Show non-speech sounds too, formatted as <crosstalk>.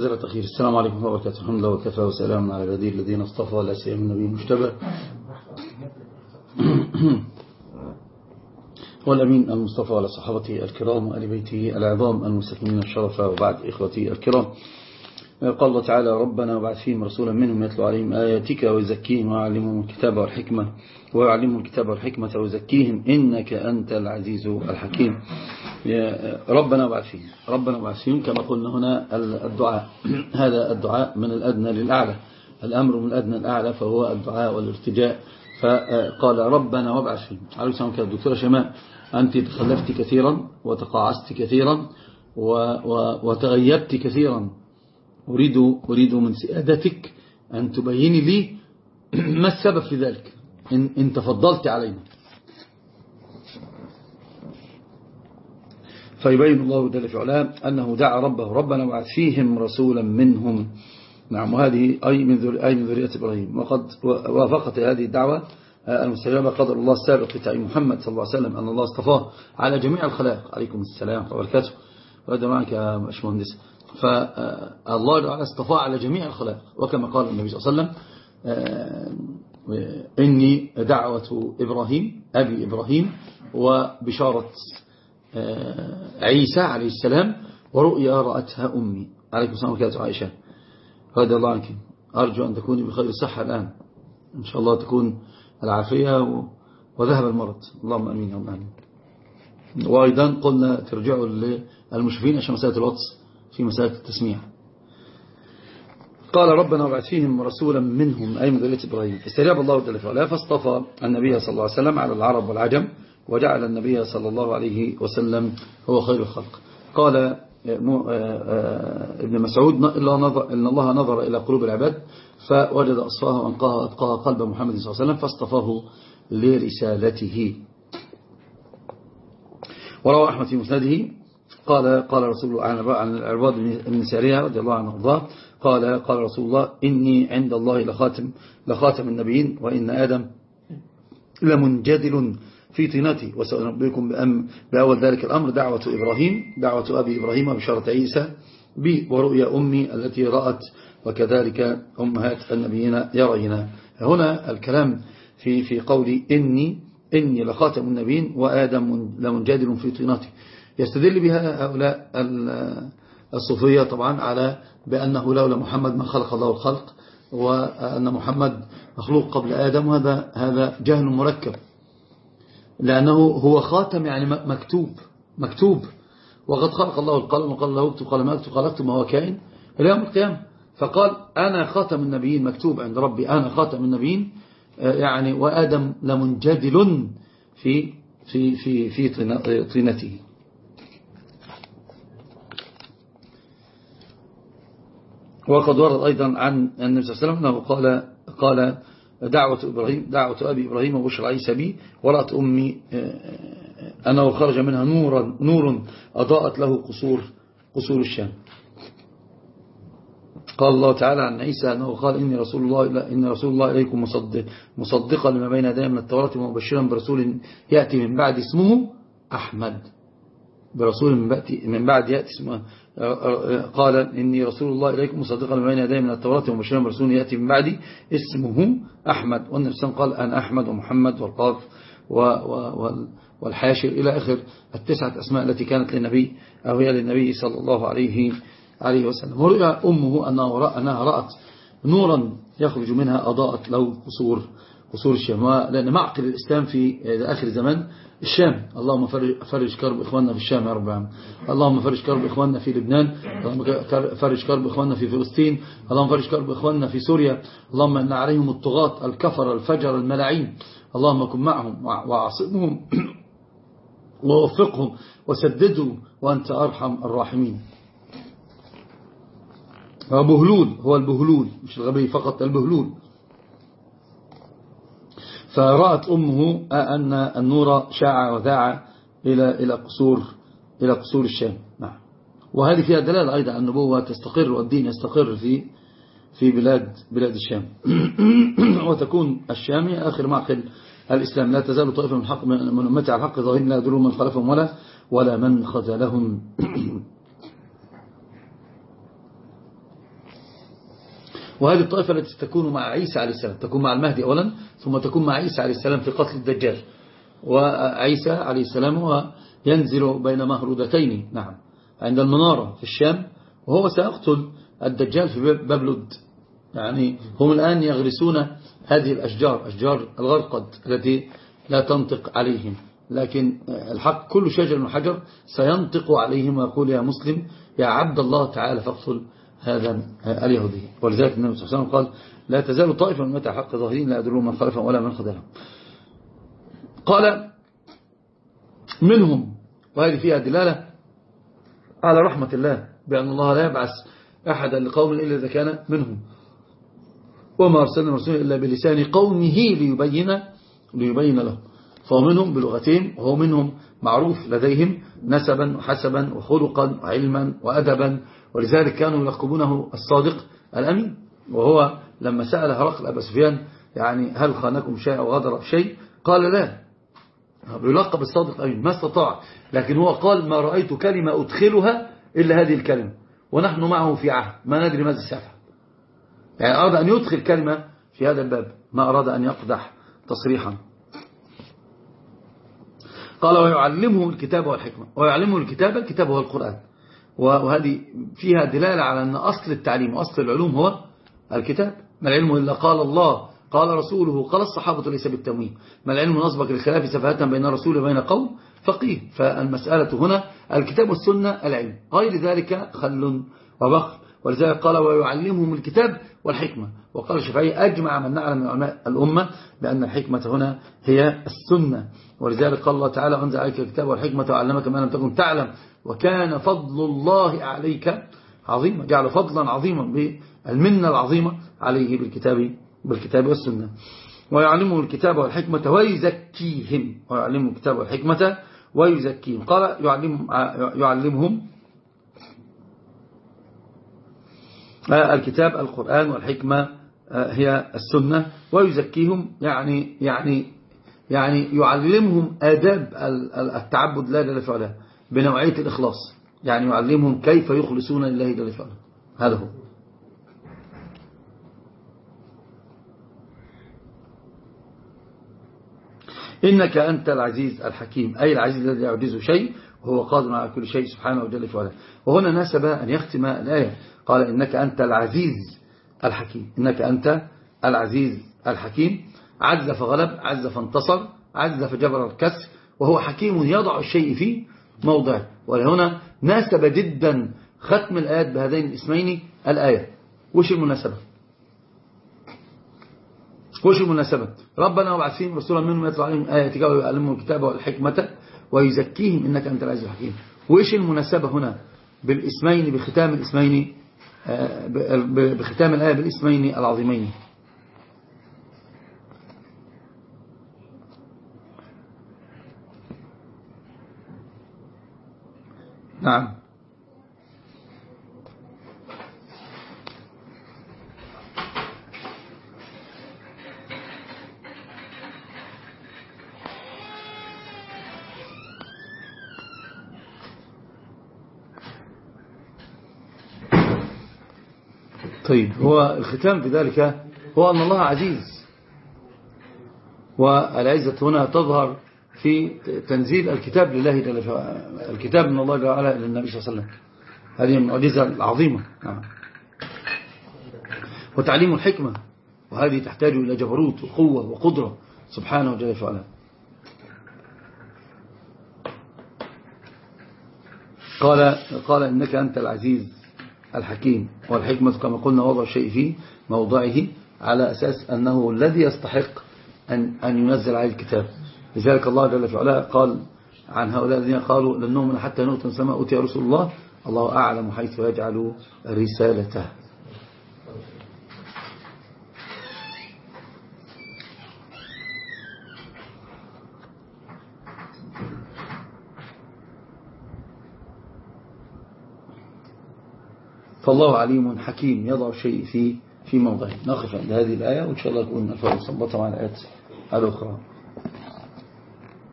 زلة أخير السلام عليكم ورحمة الله وبركاته. الحمد لله وكفى وسلام على الذين الذين اصطفى لا سيما النبي المجتبى <clears throat> والأمين المصطفى على صحابته الكرام وآل بيته العظام المستكملين الشرف وبعد إخوتي الكرام. قال الله تعالى ربنا وبعث فيهم رسولا منهم يتلو عليهم آياتك ويزكيهم ويعلمهم الكتاب والحكمة ويعلمهم الكتاب والحكمة ويزكيهم إنك أنت العزيز الحكيم. ربنا وبعث فيهم ربنا وبعث فيهم كما قلنا هنا الدعاء. هذا الدعاء من الأدنى للأعلى. الأمر من الأدنى للأعلى فهو الدعاء والارتجاء. فقال ربنا وابعث فيهم عليه السلام كانت دكتورة شماء. أنت تخلفت كثيرا وتقاعست كثيرا وتغيبت كثيرا. أريد, أريد من سيادتك أن تبيني لي <clears throat> ما السبب في ذلك إن, إن تفضلت علينا. فيبين الله جل في علام أنه دعا ربه ربنا وبعث فيهم رسولا منهم. نعم وهذه أي من أي من ذرية إبراهيم. وقد وافقت هذه الدعوة المستجابة قدر الله السابق في محمد صلى الله عليه وسلم أن الله اصطفاه على جميع الخلائق. عليكم السلام وبركاته. وهذا معك يا باشمهندس فالله تعالى اصطفاه على جميع الخلائق. وكما قال النبي صلى الله عليه وسلم إني دعوة إبراهيم أبي إبراهيم وبشارة عيسى عليه السلام ورؤيا رأتها أمي. عليكم السلام وكاته عائشة رضي الله عنك. أرجو أن تكوني بخير الصحة الآن. إن شاء الله تكون العافية وذهب المرض. اللهم أمين يوم أمين وأيضا قلنا ترجعوا للمشرفين عشان مسألة الوطس في مسألة التسميع. قال ربنا وبعث فيهم رسولا منهم أي من ذرية إبراهيم. فاستجاب الله جل وعلا فاصطفى النبي صلى الله عليه وسلم على العرب والعجم وجعل النبي صلى الله عليه وسلم هو خير الخلق. قال ابن مسعود إن الله نظر إلى قلوب العباد فوجد أصفاها وأنقاها وأتقاها قلب محمد صلى الله عليه وسلم فاصطفاه لرسالته. وروى أحمد في مسنده قال قال رسول الله عن العرباض بن سارية رضي الله عنه وارضاه قال قال رسول الله إني عند الله لخاتم لخاتم النبيين وإن آدم لمنجدل في طينتي وسأنبئكم بأول ذلك الأمر دعوة إبراهيم دعوة أبي إبراهيم وبشارة عيسى بي ورؤيا أمي التي رأت وكذلك أمهات النبيين يرينا. هنا الكلام في في قولي إني إني لخاتم النبيين وآدم لمنجدل في طينتي يستدل بها هؤلاء الصوفية طبعا على بأنه لولا محمد ما خلق الله الخلق وأن محمد مخلوق قبل آدم وهذا هذا جهل مركب. لأنه هو خاتم يعني مكتوب مكتوب. وقد خلق الله القلم وقال له اكتب قال ما اكتب قال اكتب ما هو كائن. إلى يوم القيامة فقال أنا خاتم النبيين مكتوب عند ربي أنا خاتم النبيين. يعني وآدم لمنجدل في في في في طينته. وقد ورد أيضا عن النبي صلى الله عليه وسلم أنه قال قال دعوة إبراهيم دعوة أبي إبراهيم وبشر عيسى بي ورأت أمي أنه خرج منها نورا نور أضاءت له قصور قصور الشام. قال الله تعالى عن عيسى أنه قال إني رسول الله إن رسول الله إليكم مصدق مصدقا لما بين يدي من التوراة ومبشرا برسول يأتي من بعد اسمه أحمد. برسول من بعد يأتي اسمه قال إني رسول الله إليكم مصدقا لما بين يدي من التوراة ومبشرا برسول يأتي من بعدي اسمه أحمد. والنبي صلى الله عليه وسلم قال أنا أحمد ومحمد والقاف والحاشر إلى آخر التسعة أسماء التي كانت للنبي أو هي للنبي صلى الله عليه عليه وسلم. ورؤى أمه أنها رأت نورا يخرج منها أضاءت له قصور. قصور الشام. لأن معقل الإسلام في آخر زمان الشام. اللهم فرج كرب إخواننا في الشام يا رب العالمين. اللهم فرج كرب إخواننا في لبنان. اللهم فرج كرب إخواننا في فلسطين. اللهم فرج كرب إخواننا في سوريا. اللهم أن عليهم الطغاة الكفر الفجر الملاعين. اللهم كن معهم وعصمهم <clears throat> ووفقهم وسددهم وأنت أرحم الراحمين. بهلول هو البهلول مش الغبي فقط البهلول. فرأت أمه أن النور شاع وذاع إلى إلى قصور إلى قصور الشام. نعم. وهذه فيها دلالة أيضا النبوة تستقر والدين يستقر في في بلاد بلاد الشام. <clears throat> وتكون الشام هي آخر معقل الإسلام. لا تزال طائفة من حق من أمتي على الحق ظاهرين لا يدرون من خلفهم ولا ولا من خذلهم. <clears throat> وهذه الطائفة التي تكون مع عيسى عليه السلام تكون مع المهدي أولا ثم تكون مع عيسى عليه السلام في قتل الدجال. وعيسى عليه السلام هو ينزل بين مهرودتين نعم عند المنارة في الشام وهو سيقتل الدجال في باب لد يعني هم الآن يغرسون هذه الأشجار أشجار الغرقد التي لا تنطق عليهم. لكن الحق كل شجر من حجر سينطق عليهم ويقول يا مسلم يا عبد الله تعالى فاقتل هذا اليهودي. ولذلك النبي صلى الله عليه وسلم قال لا تزال طائفة من متى حق ظاهرين لا يدرون من خلفهم ولا من خذلهم قال منهم وهذه فيها دلالة على رحمة الله بأن الله لا يبعث أحدا لقوم إلا إذا كان منهم. وما أرسلنا رسولا إلا بلسان قومه ليبين ليبين له. فهو منهم بلغتهم وهو منهم معروف لديهم نسبا وحسبا وخلقا وعلما وأدبا. ولذلك كانوا يلقبونه الصادق الأمين. وهو لما سأل هرقل أبا سفيان يعني هل خانكم شيء أو غدر بشيء قال لا. بيلقب الصادق الأمين ما استطاع. لكن هو قال ما رأيت كلمة أدخلها إلا هذه الكلمة ونحن معه في عهد ما ندري ماذا سيفعل. يعني أراد أن يدخل كلمة في هذا الباب ما أراد أن يقدح تصريحا. قال ويعلمه الكتاب والحكمة ويعلمه الكتاب الكتاب هو القرآن. وهذه فيها دلالة على أن أصل التعليم وأصل العلوم هو الكتاب. ما العلم إلا قال الله قال رسوله قال الصحابة ليس بالتمويه ما العلم نصبك للخلاف سفهة بين رسول وبين قوم؟ فقيه. فالمسألة هنا الكتاب والسنة العلم. غير ذلك خل وبخل ولذلك قال ويعلمهم الكتاب والحكمة. وقال الشافعي أجمع من نعلم من علماء الأمة بأن الحكمة هنا هي السنة. ولذلك قال الله تعالى أنزل عليك الكتاب والحكمة وعلمك ما لم تكن تعلم وكان فضل الله عليك عظيما. جعل فضلا عظيما بالمنة العظيمة عليه بالكتاب بالكتاب والسنة. ويعلمه الكتاب والحكمة ويزكيهم. ويعلمه الكتاب والحكمة ويزكيهم. قال يعلمهم, يعلمهم الكتاب القرآن والحكمة هي السنة. ويزكيهم يعني يعني يعني يعلمهم آداب التعبد لا جل فعلا بنوعية الإخلاص. يعني يعلمهم كيف يخلصون لله جل فعلا هذا هو. إنك أنت العزيز الحكيم. أي العزيز الذي يعجزه شيء وهو قادر على كل شيء سبحانه وجل فعلا وهنا ناسب أن يختم الآية. قال إنك أنت العزيز الحكيم. إنك أنت العزيز الحكيم. عز فغلب عز فانتصر عز فجبر الكسر وهو حكيم يضع الشيء في موضعه ولهنا ناسب جدا ختم الآيات بهذين الاسمين الآية. وش المناسبة؟ وش المناسبة؟ ربنا وابعث فيهم رسولا منهم يطلع عليهم آياتك ويعلمهم الكتاب والحكمة ويزكيهم إنك أنت العزيز الحكيم. وإيش المناسبة هنا؟ بالاسمين بختام الاسمين آه، بختام الآية بالاسمين العظيمين. نعم. طيب هو الختام في ذلك هو أن الله عزيز والعزة هنا تظهر في تنزيل الكتاب لله جل الكتاب من الله جل وعلا إلى النبي صلى الله عليه وسلم. هذه المعجزة العظيمة. نعم. وتعليم الحكمة. وهذه تحتاج إلى جبروت وقوة وقدرة. سبحانه وجل وعلا. قال قال إنك أنت العزيز الحكيم. والحكمة كما قلنا وضع الشيء في موضعه على أساس أنه الذي يستحق أن, أن ينزل عليه الكتاب. لذلك الله جل وعلا قال عن هؤلاء الذين قالوا لن نؤمن حتى نؤتى سماء أوتي رسول الله. الله أعلم حيث يجعل رسالته. فالله عليم حكيم. يضع الشيء في في موضعه. نقف عند هذه الآية وإن شاء الله نكون نفعل صبتها مع الآيات الأخرى.